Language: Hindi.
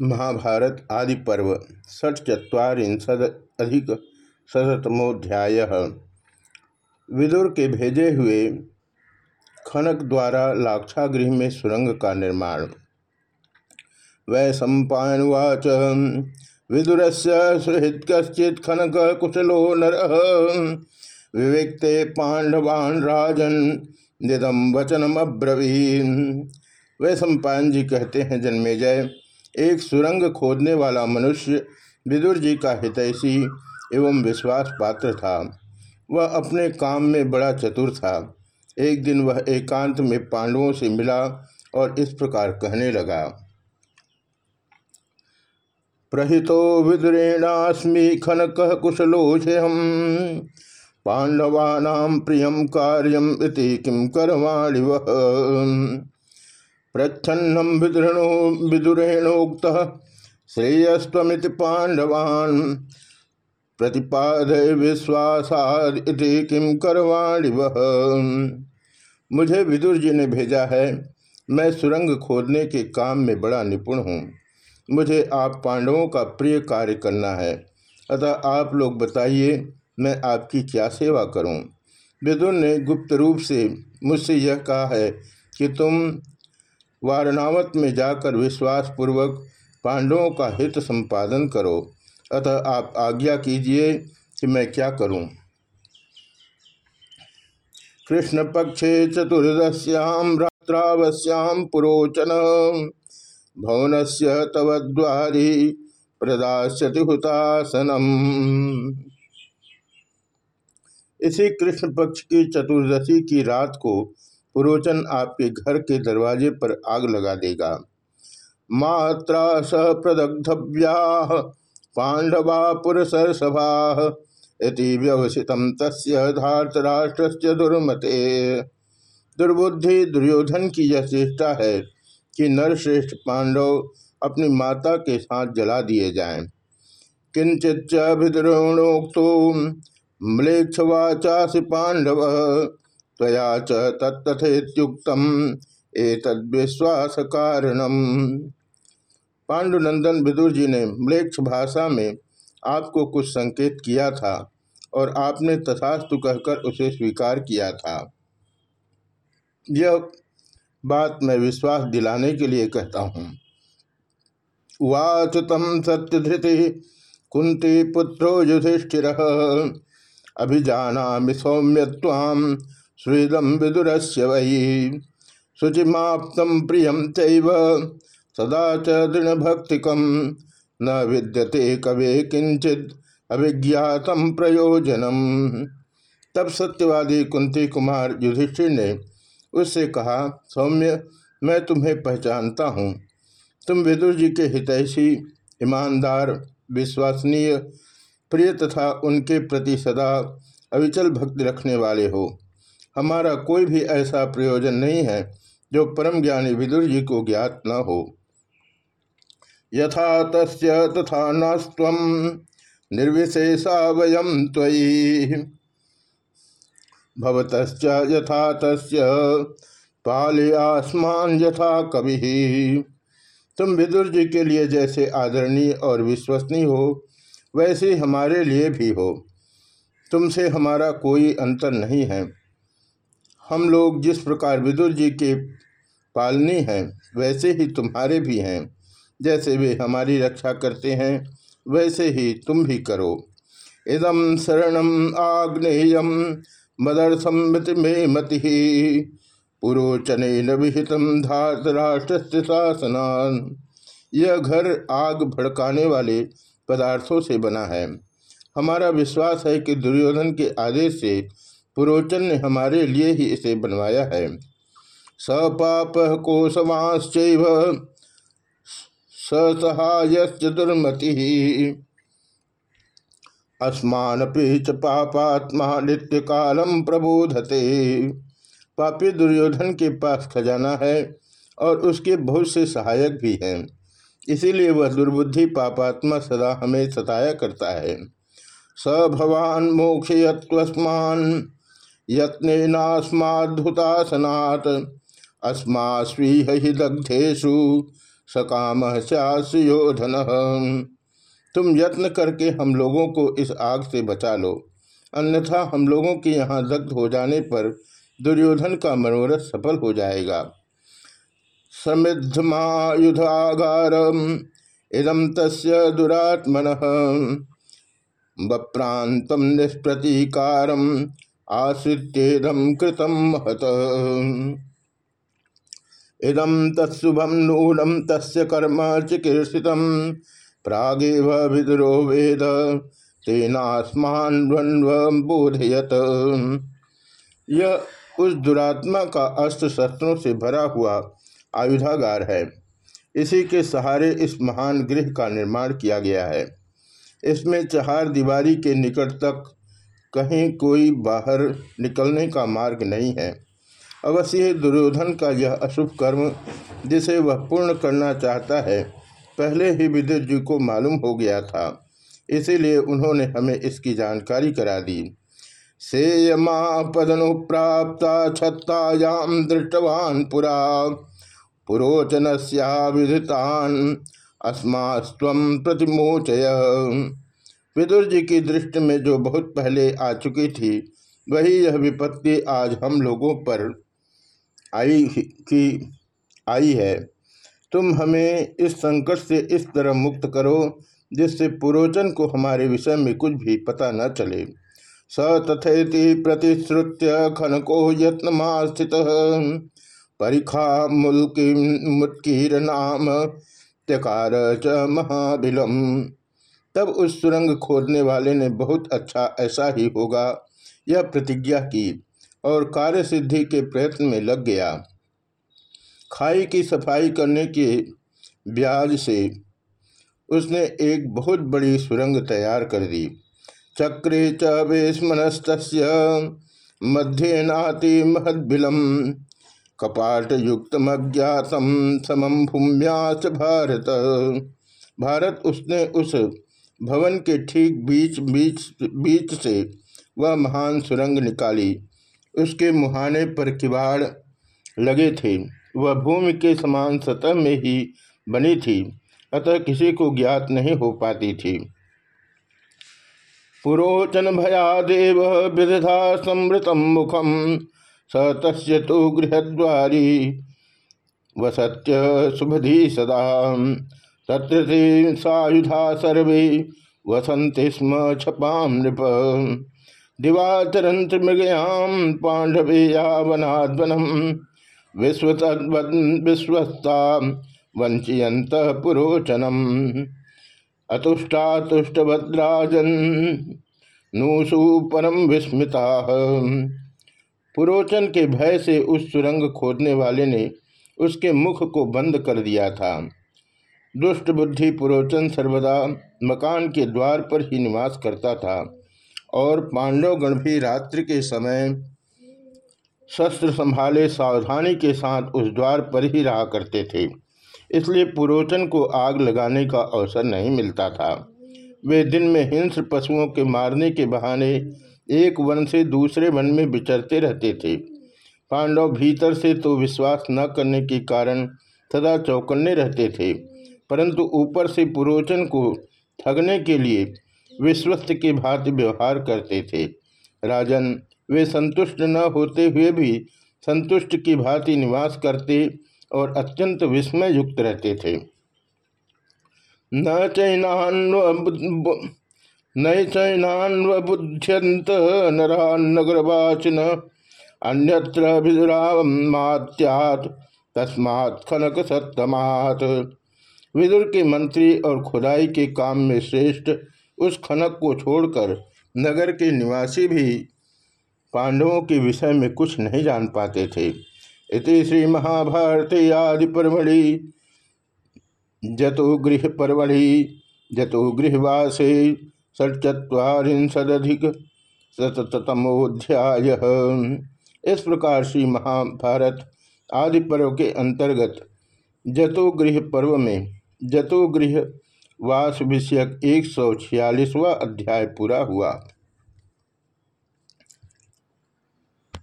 महाभारत आदि पर्व षट्चत्वारिशद अधिक शतमोध्याय विदुर के भेजे हुए खनक द्वारा लाक्षागृह में सुरंग का निर्माण। वै सम्पावाच विदुर से सुहृद कश्चित खनक कुशलो नर। विवेक्ते पांडवान राजन निदम वचनम अब्रवीन वै सम्पायन जी कहते हैं, जन्मे जय। एक सुरंग खोदने वाला मनुष्य विदुर जी का हितैषी एवं विश्वास पात्र था। वह अपने काम में बड़ा चतुर था। एक दिन वह एकांत में पांडवों से मिला और इस प्रकार कहने लगा, प्रहितो विदुरेणास्मि खनक कुशलोषम पांडवानाम प्रियम कार्यम इति किम करवाणि वह प्रच्छन्नम विदुरणो विदुरेणोक्त श्रेयस्वमिति पांडवान् प्रतिपाद विश्वासाद किम करवाणि वह मुझे विदुर जी ने भेजा है। मैं सुरंग खोदने के काम में बड़ा निपुण हूँ। मुझे आप पांडवों का प्रिय कार्य करना है। अतः आप लोग बताइए, मैं आपकी क्या सेवा करूँ? विदुर ने गुप्त रूप से मुझसे यह कहा है कि तुम वारणावत में जाकर विश्वास पूर्वक पांडवों का हित संपादन करो। अतः आप आज्ञा कीजिए कि मैं क्या करूँ? कृष्ण पक्षे चतुर्दश्याम रात्रावश्याम पुरोचन। भवन से तव द्वारी प्रदास्यति हुतासनम। इसी कृष्ण पक्ष की चतुर्दशी की रात को पुरोचन आपके घर के दरवाजे पर आग लगा देगा मात्रा स प्रदग्धव्या पांडवा पुरसर सभा इति व्यवसित तस्य धार्तराष्ट्र दुर्मते दुर्बुद्धि दुर्योधन की यह चेष्टा है कि नरश्रेष्ठ पांडव अपनी माता के साथ जला दिए जाएँ। किंचित भिद्रोणोक्तो म्लेच्छवाचासी पांडव त्वया च तत्थेत्युक्तम एतद्विश्वास कारणम पांडुनंदन विदुर जी ने म्लेक्ष भाषा में आपको कुछ संकेत किया था और आपने तथास्तु कहकर उसे स्वीकार किया था। यह बात मैं विश्वास दिलाने के लिए कहता हूँ। वाच तम सत्यधृति कुंती पुत्रो युधिष्ठिर। अभिजाना सौम्य स्वेदम विदुर से वही शुचिमाप्तम प्रियम चैव, सदा च दृढ़भक्तिकम न विद्यते कवे किंचित अभिज्ञातम प्रयोजनम। तब सत्यवादी कुंती कुमार युधिष्ठिर ने उससे कहा, सौम्य, मैं तुम्हें पहचानता हूँ। तुम विदुर जी के हितैषी, ईमानदार, विश्वसनीय, प्रिय तथा उनके प्रति सदा अविचल भक्ति रखने वाले हो। हमारा कोई भी ऐसा प्रयोजन नहीं है जो परम ज्ञानी विदुर जी को ज्ञात न हो। यथा तस्य तथा नस्व निर्विशेषा वयम तयि भवत यथा तस्य आसमान यथा कवि। तुम विदुर जी के लिए जैसे आदरणीय और विश्वसनीय हो, वैसे हमारे लिए भी हो। तुमसे हमारा कोई अंतर नहीं है। हम लोग जिस प्रकार विदुर जी के पालनी हैं, वैसे ही तुम्हारे भी हैं। जैसे वे हमारी रक्षा करते हैं, वैसे ही तुम भी करो। इदम शरणम आग्नेयम मदर्थम में मति। पुरोचन विहित धातराष्ट्र शासनान। यह घर आग भड़काने वाले पदार्थों से बना है। हमारा विश्वास है कि दुर्योधन के आदेश से पुरोचन ने हमारे लिए ही इसे बनवाया है। सपाप कोशवाश्च सहायश्च दुर्मति। अस्मानपि च पापात्मा नित्य कालम प्रबोधते। पापी दुर्योधन के पास खजाना है और उसके बहुत से सहायक भी हैं। इसीलिए वह दुर्बुद्धि पापात्मा सदा हमें सताया करता है। स भवान मोक्ष मोक्षयत्वस्मान यत्नेनास्माद्भुतासनात्। अस्मास्वीह ही दग्धेशु सकाम योधन तुम यत्न करके हम लोगों को इस आग से बचा लो। अन्यथा हम लोगों के यहाँ दग्ध हो जाने पर दुर्योधन का मनोरथ सफल हो जाएगा। समृद्धमायुधागार इदम तस् दुरात्मन। बप्रांत निष्प्रतीकार आश्रित्येदम कृतम महत इदम तत्शुभम नूनम तस्य कर्म चिकीर्षित। प्रागेव विदुरो वेद, तेनास्मान बोधयत। यह उस दुरात्मा का अस्त्र शस्त्रों से भरा हुआ आयुधागार है। इसी के सहारे इस महान गृह का निर्माण किया गया है। इसमें चहार दीवारी के निकट तक कहीं कोई बाहर निकलने का मार्ग नहीं है। अवश्य दुर्योधन का यह अशुभ कर्म, जिसे वह पूर्ण करना चाहता है, पहले ही विद्युत जी को मालूम हो गया था। इसीलिए उन्होंने हमें इसकी जानकारी करा दी। से सेयमापदनुप्राप्त छत्तायाम दृष्टवान पुरा पुरोचन विधितान अस्मास्व प्रतिमोचय। विदुर जी की दृष्टि में जो बहुत पहले आ चुकी थी, वही यह विपत्ति आज हम लोगों पर आई की आई है। तुम हमें इस संकट से इस तरह मुक्त करो, जिससे पुरोचन को हमारे विषय में कुछ भी पता न चले। स तथेति प्रतिश्रुत्य खनको यत्न यत्नमास्थित। परिखा मुल्की मुत्कीर नाम, त्यकार च महाबिलम। तब उस सुरंग खोदने वाले ने बहुत अच्छा ऐसा ही होगा, यह प्रतिज्ञा की और कार्य सिद्धि के प्रयत्न में लग गया। खाई की सफ़ाई करने के ब्याज से उसने एक बहुत बड़ी सुरंग तैयार कर दी। चक्रे च वेस्मनस्त मध्ये नाति महद्बिलम, कपाट युक्त समम भूम्यास भारत। भारत उसने उस भवन के ठीक बीच बीच बीच से वह महान सुरंग निकाली। उसके मुहाने पर किवाड़ लगे थे। वह भूमि के समान सतह में ही बनी थी, अतः किसी को ज्ञात नहीं हो पाती थी। पुरोचन भयादेव विदधा संवृतम मुखम, स तस् तो गृहद्वारी। वसत्य शुभधी सदा। तत्र सायुधा सर्वे वसंति स्म छपाम नृप। दिवाचरंत मृगयाम पांडवे यावनाद्वनम विश्वस्ता वंचियंत पुरोचनम। अतुष्टातुष्टभद्राजन नूसु परम विस्मिता। पुरोचन के भय से उस सुरंग खोदने वाले ने उसके मुख को बंद कर दिया था। दुष्ट बुद्धि पुरोचन सर्वदा मकान के द्वार पर ही निवास करता था और पांडवगण भी रात्रि के समय शस्त्र संभाले सावधानी के साथ उस द्वार पर ही रहा करते थे। इसलिए पुरोचन को आग लगाने का अवसर नहीं मिलता था। वे दिन में हिंस पशुओं के मारने के बहाने एक वन से दूसरे वन में विचरते रहते थे। पांडव भीतर से तो विश्वास न करने के कारण सदा चौकन्ने रहते थे। परंतु ऊपर से पुरोचन को ठगने के लिए विश्वस्त के भांति व्यवहार करते थे। राजन, वे संतुष्ट न होते हुए भी संतुष्ट की भांति निवास करते और अत्यंत विस्मय युक्त रहते थे। न चैनान्व न चैनान्वबुध्यंत नरान्नगरवाचिन अन्यत्र तस्मात् खनक सत्तमात। विदुर के मंत्री और खुदाई के काम में श्रेष्ठ उस खनक को छोड़कर नगर के निवासी भी पांडवों के विषय में कुछ नहीं जान पाते थे। इति श्री महाभारत आदि परमढ़ि जतो गृह परमढ़ि जतो गृहवासे षट्चत्वारिंशदिक शतमोध्याय इस प्रकार श्री महाभारत आदि पर्व के अंतर्गत जतो गृह पर्व में जतो गृह वास विषयक एक सौ छियालीसवा अध्याय पूरा हुआ।